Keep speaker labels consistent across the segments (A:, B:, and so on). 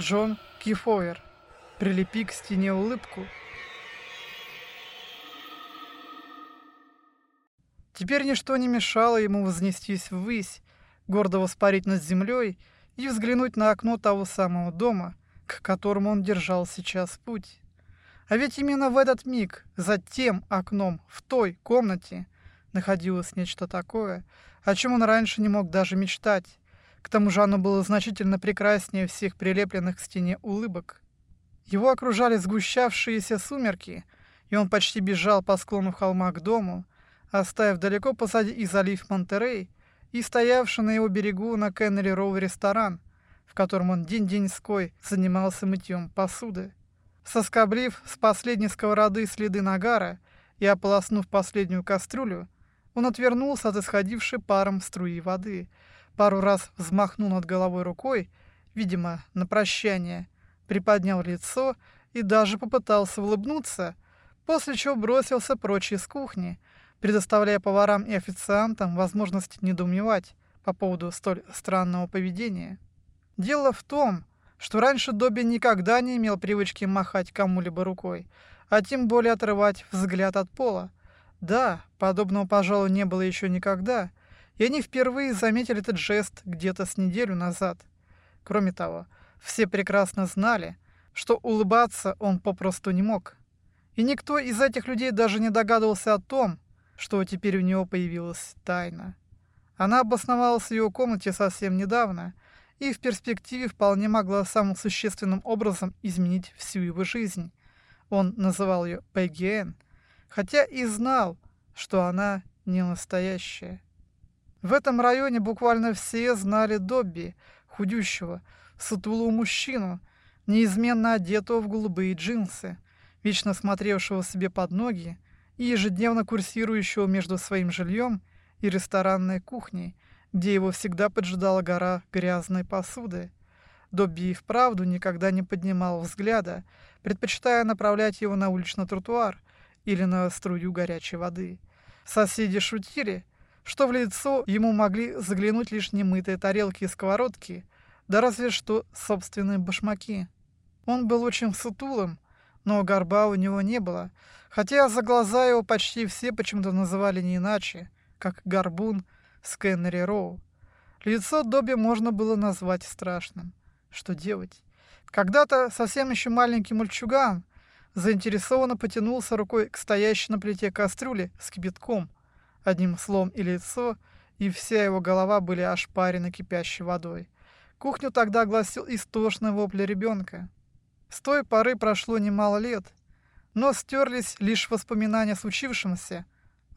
A: Джон Кифойер. Прилепи к стене улыбку. Теперь ничто не мешало ему вознестись ввысь, гордо воспарить над землей и взглянуть на окно того самого дома, к которому он держал сейчас путь. А ведь именно в этот миг, за тем окном, в той комнате, находилось нечто такое, о чем он раньше не мог даже мечтать. К тому же оно было значительно прекраснее всех прилепленных к стене улыбок. Его окружали сгущавшиеся сумерки, и он почти бежал по склону холма к дому, оставив далеко позади и залив Монтерей, и стоявший на его берегу на Кеннери Роу ресторан, в котором он день-деньской занимался мытьем посуды. Соскоблив с последней сковороды следы нагара и ополоснув последнюю кастрюлю, он отвернулся от исходившей паром струи воды, пару раз взмахнул над головой рукой, видимо, на прощание, приподнял лицо и даже попытался улыбнуться, после чего бросился прочь из кухни, предоставляя поварам и официантам возможность недоумевать по поводу столь странного поведения. Дело в том, что раньше Добби никогда не имел привычки махать кому-либо рукой, а тем более отрывать взгляд от пола. Да, подобного, пожалуй, не было еще никогда, и они впервые заметили этот жест где-то с неделю назад. Кроме того, все прекрасно знали, что улыбаться он попросту не мог. И никто из этих людей даже не догадывался о том, что теперь у него появилась тайна. Она обосновалась в его комнате совсем недавно и в перспективе вполне могла самым существенным образом изменить всю его жизнь. Он называл ее Пегги хотя и знал, что она не настоящая. В этом районе буквально все знали Добби, худющего, сутулого мужчину, неизменно одетого в голубые джинсы, вечно смотревшего себе под ноги и ежедневно курсирующего между своим жильем и ресторанной кухней, где его всегда поджидала гора грязной посуды. Добби и вправду никогда не поднимал взгляда, предпочитая направлять его на уличный тротуар или на струю горячей воды. Соседи шутили, что в лицо ему могли заглянуть лишь немытые тарелки и сковородки, да разве что собственные башмаки. Он был очень сутулым, но горба у него не было, хотя за глаза его почти все почему-то называли не иначе, как горбун с Кеннери Роу. Лицо Добби можно было назвать страшным. Что делать? Когда-то совсем еще маленький мальчуган заинтересованно потянулся рукой к стоящей на плите кастрюле с кипятком. Одним словом и лицо, и вся его голова были ошпарены кипящей водой. Кухню тогда огласил истошный вопль ребенка. С той поры прошло немало лет, но стерлись лишь воспоминания о случившемся,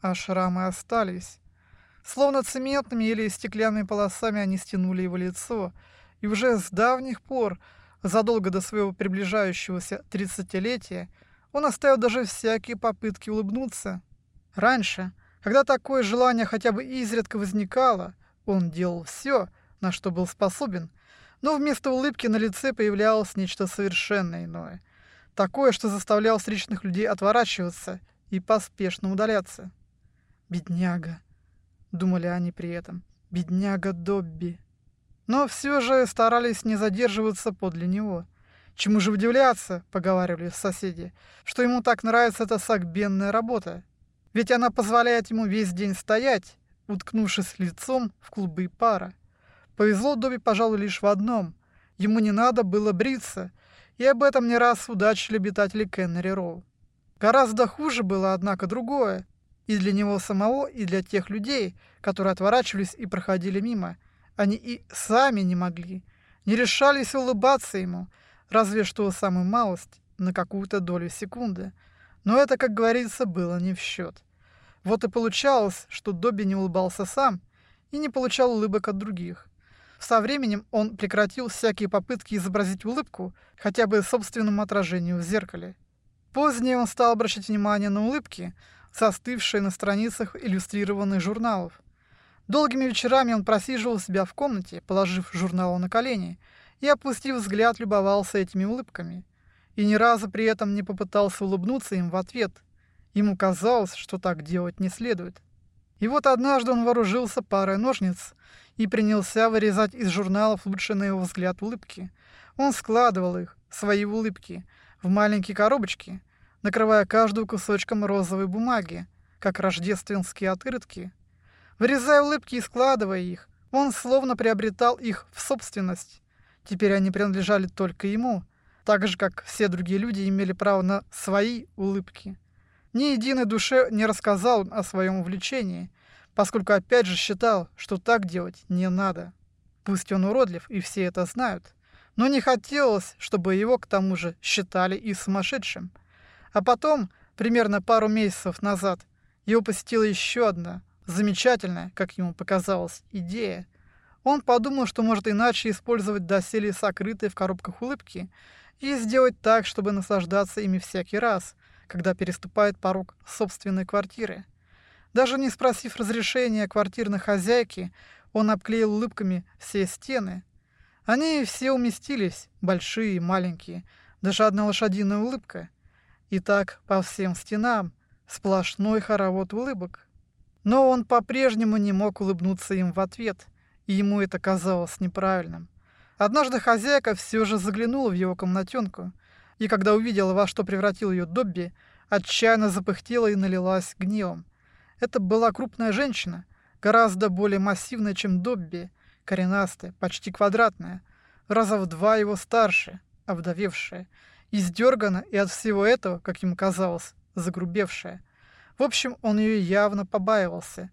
A: а шрамы остались. Словно цементными или стеклянными полосами они стянули его лицо, и уже с давних пор, задолго до своего приближающегося тридцатилетия, он оставил даже всякие попытки улыбнуться. Раньше, когда такое желание хотя бы изредка возникало, он делал все, на что был способен – но вместо улыбки на лице появлялось нечто совершенно иное. Такое, что заставляло встречных людей отворачиваться и поспешно удаляться. «Бедняга», — думали они при этом, — «бедняга Добби». Но все же старались не задерживаться подле него. «Чему же удивляться?» — поговаривали соседи, «что ему так нравится эта сагбенная работа. Ведь она позволяет ему весь день стоять, уткнувшись лицом в клубы пара. Повезло Добби, пожалуй, лишь в одном. Ему не надо было бриться, и об этом не раз удачили обитатели Кеннери Роу. Гораздо хуже было, однако, другое. И для него самого, и для тех людей, которые отворачивались и проходили мимо. Они и сами не могли, не решались улыбаться ему, разве что самую малость, на какую-то долю секунды. Но это, как говорится, было не в счет. Вот и получалось, что Добби не улыбался сам и не получал улыбок от других. Со временем он прекратил всякие попытки изобразить улыбку хотя бы собственному отражению в зеркале. Позднее он стал обращать внимание на улыбки, застывшие на страницах иллюстрированных журналов. Долгими вечерами он просиживал себя в комнате, положив журнал на колени, и, опустив взгляд, любовался этими улыбками. И ни разу при этом не попытался улыбнуться им в ответ. Ему казалось, что так делать не следует. И вот однажды он вооружился парой ножниц и принялся вырезать из журналов лучшие на его взгляд улыбки. Он складывал их, свои улыбки, в маленькие коробочки, накрывая каждую кусочком розовой бумаги, как рождественские открытки. Вырезая улыбки и складывая их, он словно приобретал их в собственность. Теперь они принадлежали только ему, так же, как все другие люди имели право на свои улыбки. Ни единой душе не рассказал он о своем увлечении, поскольку опять же считал, что так делать не надо. Пусть он уродлив, и все это знают, но не хотелось, чтобы его к тому же считали и сумасшедшим. А потом, примерно пару месяцев назад, его посетила еще одна, замечательная, как ему показалось, идея. Он подумал, что может иначе использовать доселе сокрытые в коробках улыбки и сделать так, чтобы наслаждаться ими всякий раз, когда переступает порог собственной квартиры. Даже не спросив разрешения квартирной хозяйки, он обклеил улыбками все стены. Они все уместились, большие и маленькие, даже одна лошадиная улыбка. И так по всем стенам сплошной хоровод улыбок. Но он по-прежнему не мог улыбнуться им в ответ, и ему это казалось неправильным. Однажды хозяйка все же заглянула в его комнатенку, и когда увидела, во что превратил ее Добби, отчаянно запыхтела и налилась гневом. Это была крупная женщина, гораздо более массивная, чем Добби, коренастая, почти квадратная, раза в два его старше, овдовевшая, издергана и от всего этого, как ему казалось, загрубевшая. В общем, он ее явно побаивался.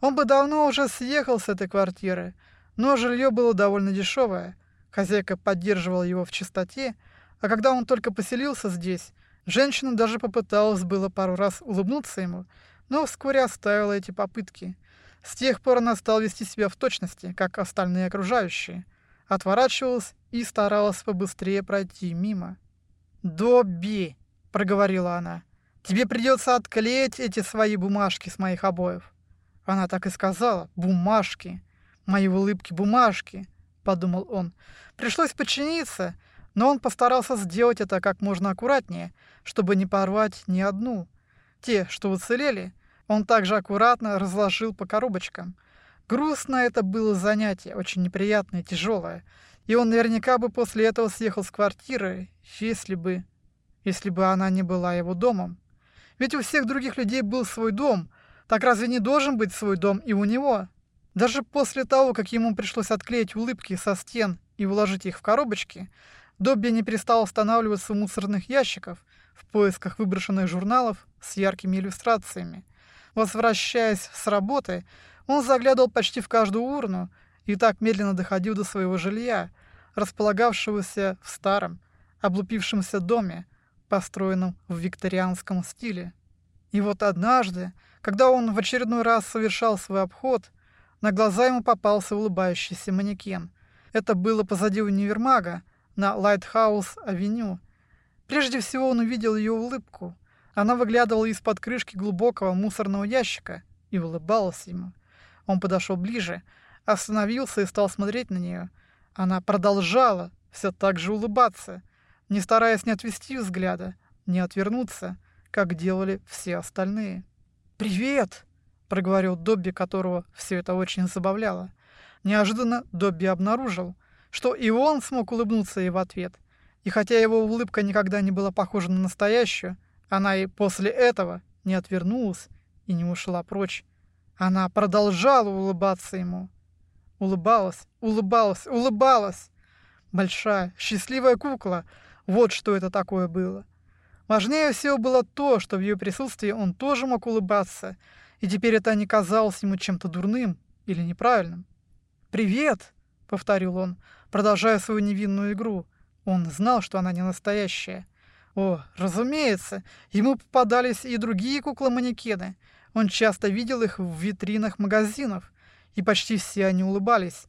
A: Он бы давно уже съехал с этой квартиры, но жилье было довольно дешевое. Хозяйка поддерживала его в чистоте, а когда он только поселился здесь, женщина даже попыталась было пару раз улыбнуться ему, но вскоре оставила эти попытки. С тех пор она стала вести себя в точности, как остальные окружающие. Отворачивалась и старалась побыстрее пройти мимо. «Добби!» — проговорила она. «Тебе придется отклеить эти свои бумажки с моих обоев». Она так и сказала. «Бумажки! Мои улыбки бумажки!» — подумал он. Пришлось подчиниться, но он постарался сделать это как можно аккуратнее, чтобы не порвать ни одну. Те, что уцелели, он также аккуратно разложил по коробочкам. Грустно это было занятие, очень неприятное тяжелое. И он наверняка бы после этого съехал с квартиры, если бы... Если бы она не была его домом. Ведь у всех других людей был свой дом. Так разве не должен быть свой дом и у него? Даже после того, как ему пришлось отклеить улыбки со стен и вложить их в коробочки, Добби не перестал останавливаться у мусорных ящиков в поисках выброшенных журналов с яркими иллюстрациями. Возвращаясь с работы, он заглядывал почти в каждую урну и так медленно доходил до своего жилья, располагавшегося в старом, облупившемся доме, построенном в викторианском стиле. И вот однажды, когда он в очередной раз совершал свой обход, на глаза ему попался улыбающийся манекен. Это было позади универмага, на Лайтхаус-авеню. Прежде всего он увидел ее улыбку. Она выглядывала из-под крышки глубокого мусорного ящика и улыбалась ему. Он подошел ближе, остановился и стал смотреть на нее. Она продолжала все так же улыбаться, не стараясь не отвести взгляда, не отвернуться, как делали все остальные. «Привет!» — проговорил Добби, которого все это очень забавляло. Неожиданно Добби обнаружил, что и он смог улыбнуться ей в ответ. И хотя его улыбка никогда не была похожа на настоящую, она и после этого не отвернулась и не ушла прочь. Она продолжала улыбаться ему. Улыбалась, улыбалась, улыбалась. Большая, счастливая кукла. Вот что это такое было. Важнее всего было то, что в ее присутствии он тоже мог улыбаться, и теперь это не казалось ему чем-то дурным или неправильным. «Привет!» — повторил он, продолжая свою невинную игру. Он знал, что она не настоящая. О, разумеется, ему попадались и другие куклы-манекены. Он часто видел их в витринах магазинов, и почти все они улыбались.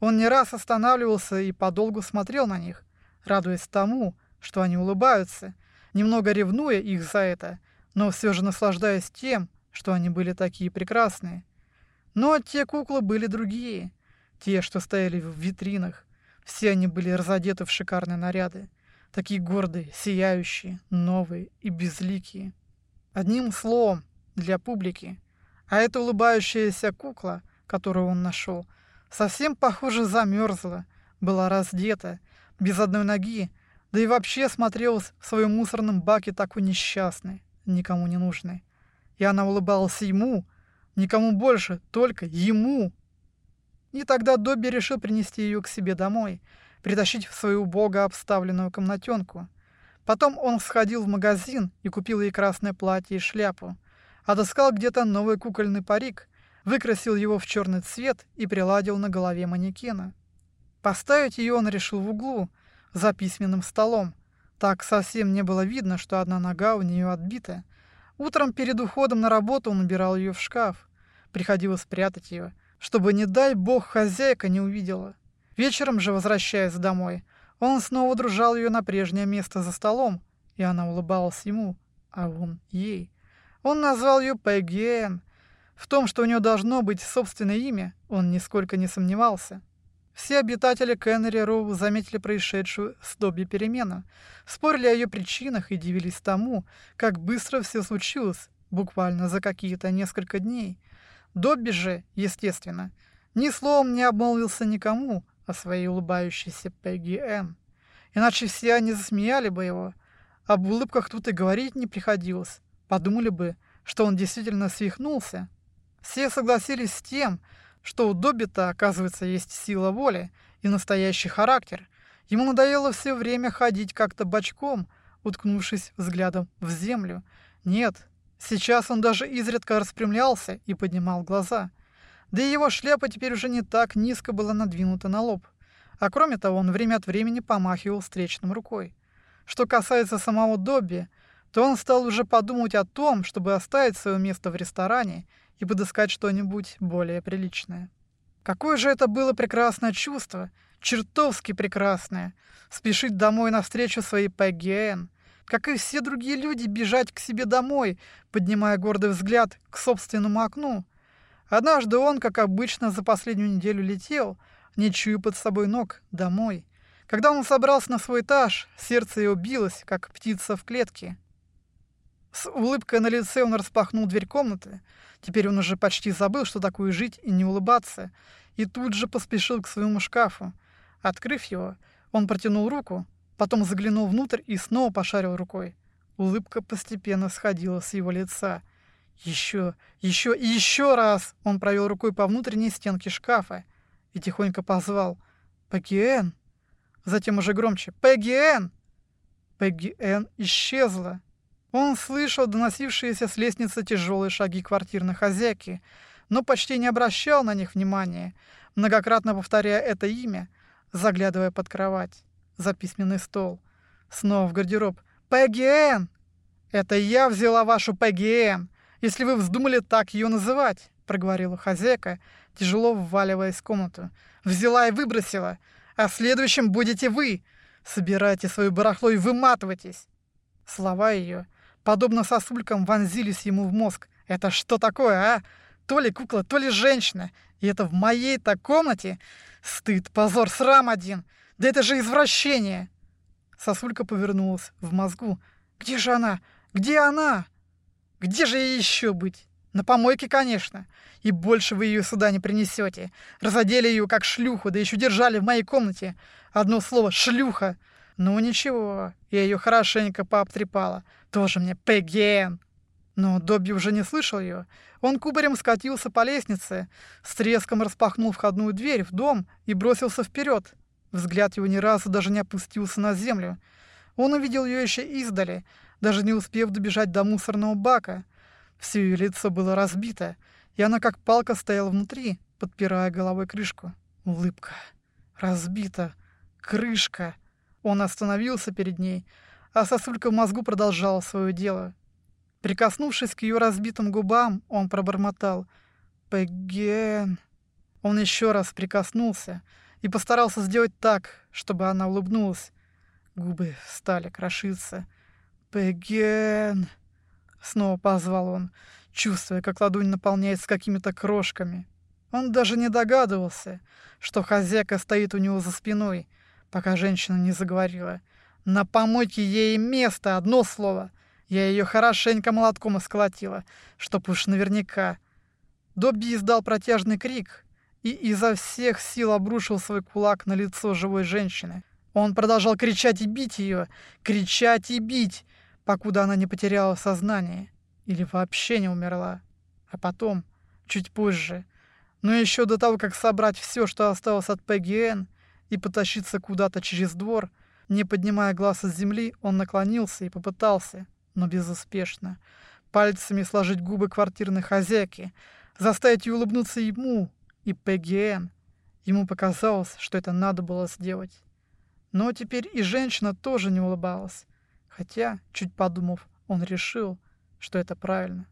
A: Он не раз останавливался и подолгу смотрел на них, радуясь тому, что они улыбаются, немного ревнуя их за это, но все же наслаждаясь тем, что они были такие прекрасные. Но те куклы были другие, те, что стояли в витринах. Все они были разодеты в шикарные наряды, такие гордые, сияющие, новые и безликие. Одним словом, для публики А эта улыбающаяся кукла, которую он нашел, совсем, похоже, замерзла, была раздета, без одной ноги, да и вообще смотрелась в своем мусорном баке такой несчастной, никому не нужной. И она улыбалась ему, никому больше, только ему. И тогда Добби решил принести ее к себе домой, притащить в свою убого обставленную комнатенку. Потом он сходил в магазин и купил ей красное платье и шляпу. Отыскал где-то новый кукольный парик, выкрасил его в черный цвет и приладил на голове манекена. Поставить ее он решил в углу, за письменным столом. Так совсем не было видно, что одна нога у нее отбита. Утром перед уходом на работу он убирал ее в шкаф. Приходилось спрятать ее, чтобы, не дай бог, хозяйка не увидела. Вечером же, возвращаясь домой, он снова дружал ее на прежнее место за столом, и она улыбалась ему, а он ей. Он назвал ее Пегги В том, что у нее должно быть собственное имя, он нисколько не сомневался. Все обитатели Кеннери Роу заметили происшедшую с Добби перемену, спорили о ее причинах и дивились тому, как быстро все случилось, буквально за какие-то несколько дней. Добби же, естественно, ни словом не обмолвился никому о своей улыбающейся Пегги Энн. Иначе все они засмеяли бы его. Об улыбках тут и говорить не приходилось. Подумали бы, что он действительно свихнулся. Все согласились с тем, что у Добби-то, оказывается, есть сила воли и настоящий характер. Ему надоело все время ходить как-то бочком, уткнувшись взглядом в землю. Нет, сейчас он даже изредка распрямлялся и поднимал глаза. Да и его шляпа теперь уже не так низко была надвинута на лоб. А кроме того, он время от времени помахивал встречным рукой. Что касается самого Добби, то он стал уже подумать о том, чтобы оставить свое место в ресторане и подыскать что-нибудь более приличное. Какое же это было прекрасное чувство, чертовски прекрасное, спешить домой навстречу своей Пегги как и все другие люди, бежать к себе домой, поднимая гордый взгляд к собственному окну. Однажды он, как обычно, за последнюю неделю летел, не чуя под собой ног, домой. Когда он собрался на свой этаж, сердце его билось, как птица в клетке. С улыбкой на лице он распахнул дверь комнаты. Теперь он уже почти забыл, что такое жить и не улыбаться, и тут же поспешил к своему шкафу. Открыв его, он протянул руку, потом заглянул внутрь и снова пошарил рукой. Улыбка постепенно сходила с его лица. Еще, еще и еще раз он провел рукой по внутренней стенке шкафа и тихонько позвал «Пегги Затем уже громче «Пегги Энн!» Пегги исчезла. Он слышал доносившиеся с лестницы тяжелые шаги квартирной хозяйки, но почти не обращал на них внимания, многократно повторяя это имя, заглядывая под кровать, за письменный стол. Снова в гардероб. «Пегги Энн! Это я взяла вашу Энн, если вы вздумали так ее называть», проговорила хозяйка, тяжело вваливаясь в комнату. «Взяла и выбросила, а следующим будете вы. Собирайте свою барахло и выматывайтесь». Слова ее подобно сосулькам, вонзились ему в мозг. Это что такое, а? То ли кукла, то ли женщина. И это в моей-то комнате? Стыд, позор, срам один. Да это же извращение. Сосулька повернулась в мозгу. Где же она? Где она? Где же ей еще быть? На помойке, конечно. И больше вы ее сюда не принесете. Разодели ее как шлюху, да еще держали в моей комнате. Одно слово «шлюха». Ну ничего, я ее хорошенько пообтрепала. Тоже мне Пегген. Но Добби уже не слышал ее. Он кубарем скатился по лестнице, с треском распахнул входную дверь в дом и бросился вперед. Взгляд его ни разу даже не опустился на землю. Он увидел ее еще издали, даже не успев добежать до мусорного бака. Все ее лицо было разбито, и она как палка стояла внутри, подпирая головой крышку. Улыбка. Разбита. Крышка. Он остановился перед ней, а сосулька в мозгу продолжала свое дело. Прикоснувшись к ее разбитым губам, он пробормотал «Пеген». Он еще раз прикоснулся и постарался сделать так, чтобы она улыбнулась. Губы стали крошиться. «Пеген!» Снова позвал он, чувствуя, как ладонь наполняется какими-то крошками. Он даже не догадывался, что хозяйка стоит у него за спиной, пока женщина не заговорила. На помойке ей место, одно слово. Я ее хорошенько молотком исколотила, чтоб уж наверняка. Добби издал протяжный крик и изо всех сил обрушил свой кулак на лицо живой женщины. Он продолжал кричать и бить ее, кричать и бить, покуда она не потеряла сознание или вообще не умерла. А потом, чуть позже, но еще до того, как собрать все, что осталось от Пегги и потащиться куда-то через двор, не поднимая глаз от земли, он наклонился и попытался, но безуспешно, пальцами сложить губы квартирной хозяйки, заставить ее улыбнуться ему и Пегги Ему показалось, что это надо было сделать. Но теперь и женщина тоже не улыбалась, хотя, чуть подумав, он решил, что это правильно.